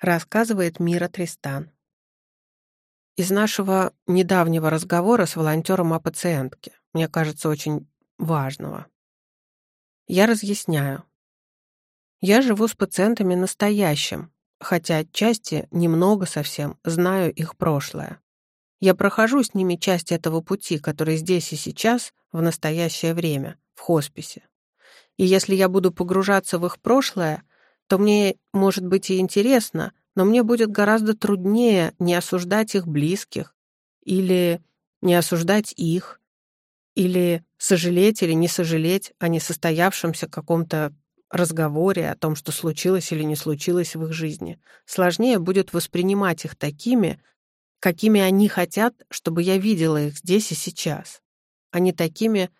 Рассказывает Мира Тристан. Из нашего недавнего разговора с волонтером о пациентке, мне кажется, очень важного. Я разъясняю. Я живу с пациентами настоящим, хотя отчасти, немного совсем, знаю их прошлое. Я прохожу с ними часть этого пути, который здесь и сейчас, в настоящее время, в хосписе. И если я буду погружаться в их прошлое, то мне, может быть, и интересно, но мне будет гораздо труднее не осуждать их близких или не осуждать их, или сожалеть или не сожалеть о несостоявшемся каком-то разговоре о том, что случилось или не случилось в их жизни. Сложнее будет воспринимать их такими, какими они хотят, чтобы я видела их здесь и сейчас, а не такими,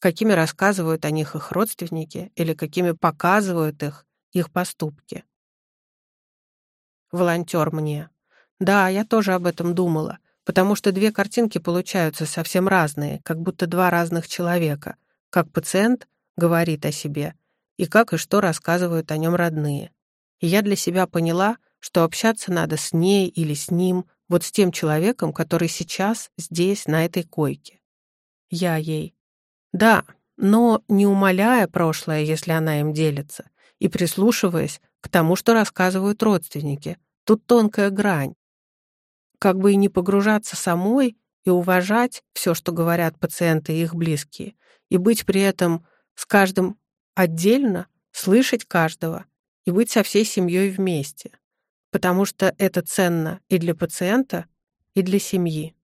какими рассказывают о них их родственники или какими показывают их их поступки. Волонтер мне. Да, я тоже об этом думала, потому что две картинки получаются совсем разные, как будто два разных человека, как пациент говорит о себе и как и что рассказывают о нем родные. И я для себя поняла, что общаться надо с ней или с ним, вот с тем человеком, который сейчас здесь, на этой койке. Я ей. Да, но не умаляя прошлое, если она им делится, и прислушиваясь к тому, что рассказывают родственники. Тут тонкая грань. Как бы и не погружаться самой и уважать все, что говорят пациенты и их близкие, и быть при этом с каждым отдельно, слышать каждого и быть со всей семьей вместе, потому что это ценно и для пациента, и для семьи.